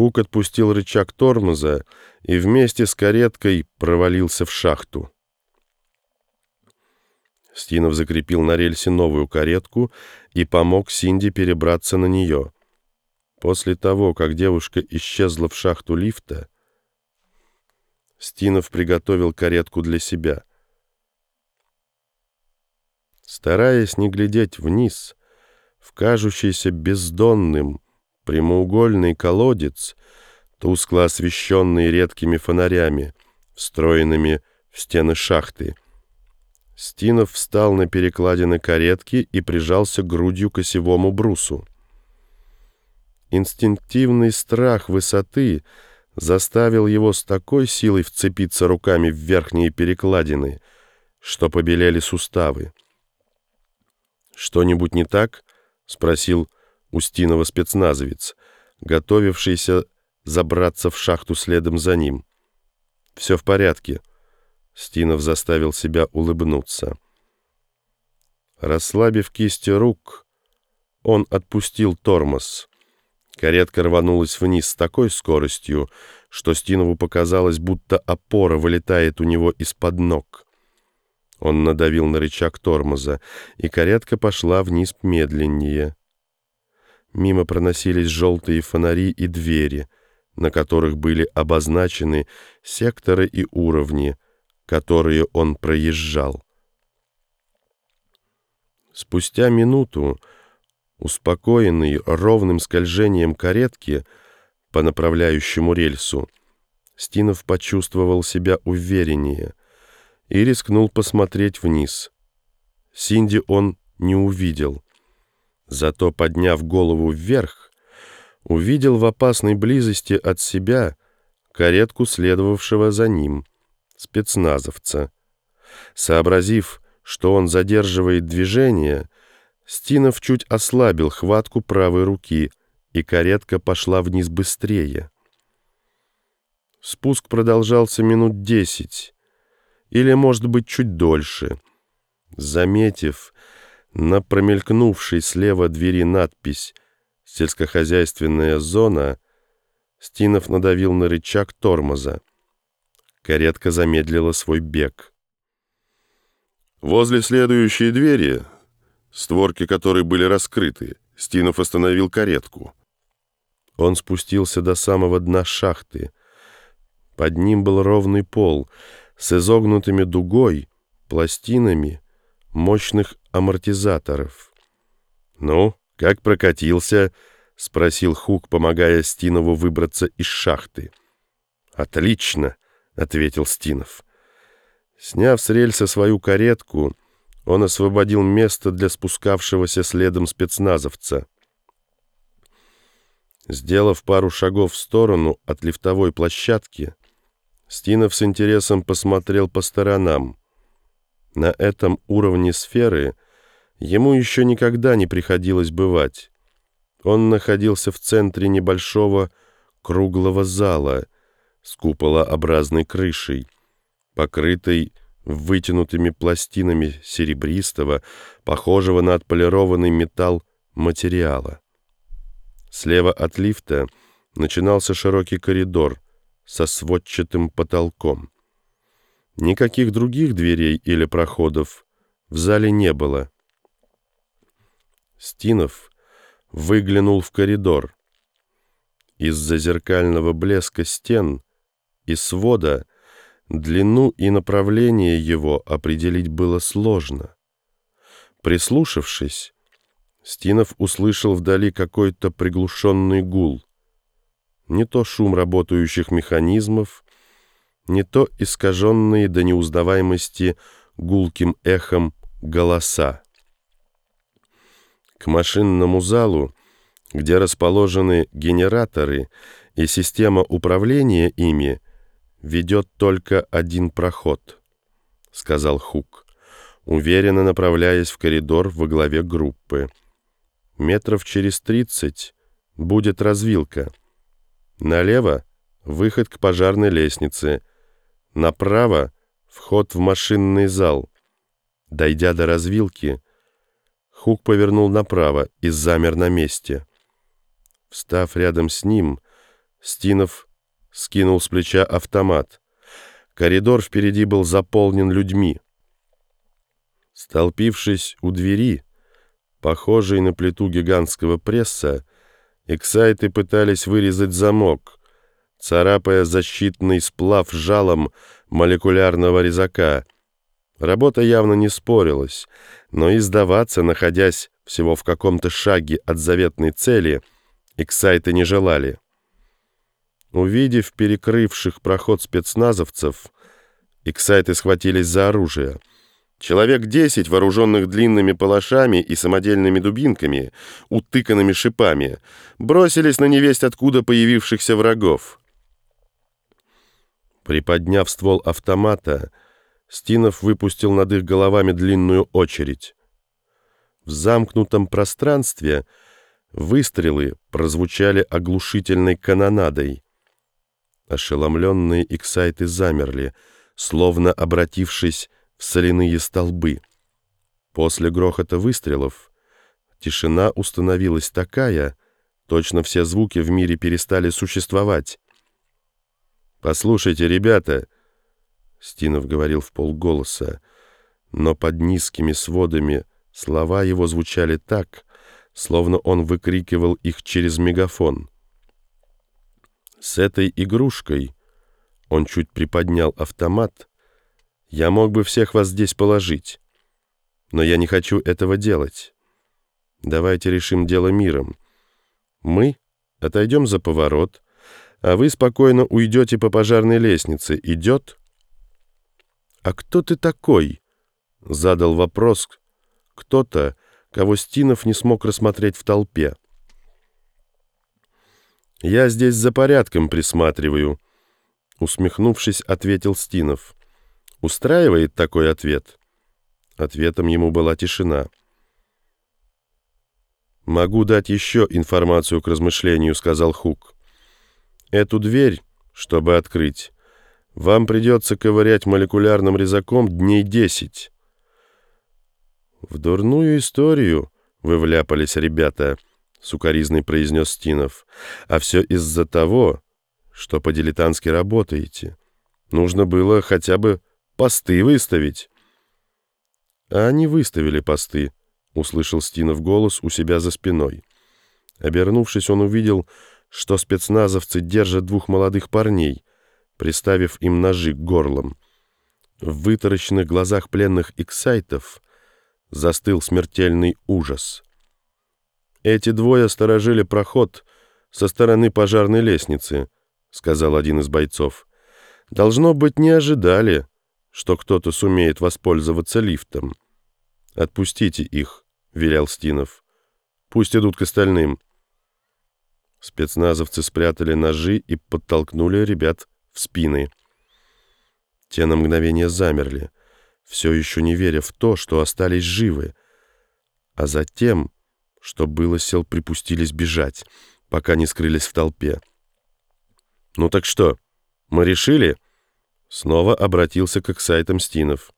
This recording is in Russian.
Хук отпустил рычаг тормоза и вместе с кареткой провалился в шахту. Стинов закрепил на рельсе новую каретку и помог Синди перебраться на нее. После того, как девушка исчезла в шахту лифта, Стинов приготовил каретку для себя. Стараясь не глядеть вниз, в кажущийся бездонным, прямоугольный колодец, тускло освещенный редкими фонарями, встроенными в стены шахты. Стинов встал на перекладины каретки и прижался грудью к осевому брусу. Инстинктивный страх высоты заставил его с такой силой вцепиться руками в верхние перекладины, что побелели суставы. «Что-нибудь не так?» — спросил Устинова спецназовец, готовившийся забраться в шахту следом за ним. «Все в порядке». Стинов заставил себя улыбнуться. Расслабив кисти рук, он отпустил тормоз. Каретка рванулась вниз с такой скоростью, что Стинову показалось, будто опора вылетает у него из-под ног. Он надавил на рычаг тормоза, и каретка пошла вниз медленнее. Мимо проносились желтые фонари и двери, на которых были обозначены секторы и уровни, которые он проезжал. Спустя минуту, успокоенный ровным скольжением каретки по направляющему рельсу, Стинов почувствовал себя увереннее и рискнул посмотреть вниз. Синди он не увидел — Зато, подняв голову вверх, увидел в опасной близости от себя каретку следовавшего за ним, спецназовца. Сообразив, что он задерживает движение, Стинов чуть ослабил хватку правой руки, и каретка пошла вниз быстрее. Спуск продолжался минут десять, или, может быть, чуть дольше. Заметив, на промелькнувшей слева двери надпись «Сельскохозяйственная зона» Стинов надавил на рычаг тормоза. Каретка замедлила свой бег. Возле следующей двери, створки которой были раскрыты, Стинов остановил каретку. Он спустился до самого дна шахты. Под ним был ровный пол с изогнутыми дугой, пластинами, мощных амортизаторов. «Ну, как прокатился?» — спросил Хук, помогая Стинову выбраться из шахты. «Отлично!» — ответил Стинов. Сняв с рельса свою каретку, он освободил место для спускавшегося следом спецназовца. Сделав пару шагов в сторону от лифтовой площадки, Стинов с интересом посмотрел по сторонам. На этом уровне сферы ему еще никогда не приходилось бывать. Он находился в центре небольшого круглого зала с куполообразной крышей, покрытой вытянутыми пластинами серебристого, похожего на отполированный металл материала. Слева от лифта начинался широкий коридор со сводчатым потолком. Никаких других дверей или проходов в зале не было. Стинов выглянул в коридор. Из-за зеркального блеска стен и свода длину и направление его определить было сложно. Прислушавшись, Стинов услышал вдали какой-то приглушенный гул. Не то шум работающих механизмов, не то искаженные до неузнаваемости гулким эхом голоса. К машинному залу, где расположены генераторы и система управления ими, ведет только один проход, сказал Хук, уверенно направляясь в коридор во главе группы. Метров через тридцать будет развилка. Налево — выход к пожарной лестнице — Направо — вход в машинный зал. Дойдя до развилки, Хук повернул направо и замер на месте. Встав рядом с ним, Стинов скинул с плеча автомат. Коридор впереди был заполнен людьми. Столпившись у двери, похожей на плиту гигантского пресса, эксайты пытались вырезать замок, царапая защитный сплав жалом молекулярного резака. Работа явно не спорилась, но и сдаваться, находясь всего в каком-то шаге от заветной цели, эксайты не желали. Увидев перекрывших проход спецназовцев, эксайты схватились за оружие. Человек десять, вооруженных длинными палашами и самодельными дубинками, утыканными шипами, бросились на невесть откуда появившихся врагов. Приподняв ствол автомата, Стинов выпустил над их головами длинную очередь. В замкнутом пространстве выстрелы прозвучали оглушительной канонадой. Ошеломленные иксайты замерли, словно обратившись в соляные столбы. После грохота выстрелов тишина установилась такая, точно все звуки в мире перестали существовать. «Послушайте, ребята!» Стинов говорил в полголоса, но под низкими сводами слова его звучали так, словно он выкрикивал их через мегафон. С этой игрушкой он чуть приподнял автомат. Я мог бы всех вас здесь положить, но я не хочу этого делать. Давайте решим дело миром. Мы отойдем за поворот, а вы спокойно уйдете по пожарной лестнице. Идет?» «А кто ты такой?» — задал вопрос кто-то, кого Стинов не смог рассмотреть в толпе. «Я здесь за порядком присматриваю», — усмехнувшись, ответил Стинов. «Устраивает такой ответ?» Ответом ему была тишина. «Могу дать еще информацию к размышлению», — сказал Хук. Эту дверь, чтобы открыть, вам придется ковырять молекулярным резаком дней десять. В дурную историю вы вляпались, ребята, сукоризный произнес Стинов. А все из-за того, что по-дилетантски работаете. Нужно было хотя бы посты выставить. А они выставили посты, услышал Стинов голос у себя за спиной. Обернувшись, он увидел, что спецназовцы держат двух молодых парней, приставив им ножи к горлам. В вытаращенных глазах пленных иксайтов застыл смертельный ужас. «Эти двое сторожили проход со стороны пожарной лестницы», — сказал один из бойцов. «Должно быть, не ожидали, что кто-то сумеет воспользоваться лифтом». «Отпустите их», — велел Стинов. «Пусть идут к остальным». Спецназовцы спрятали ножи и подтолкнули ребят в спины. Те на мгновение замерли, все еще не веря в то, что остались живы. А затем, что было сел, припустились бежать, пока не скрылись в толпе. «Ну так что, мы решили?» Снова обратился к сайтам Стинов.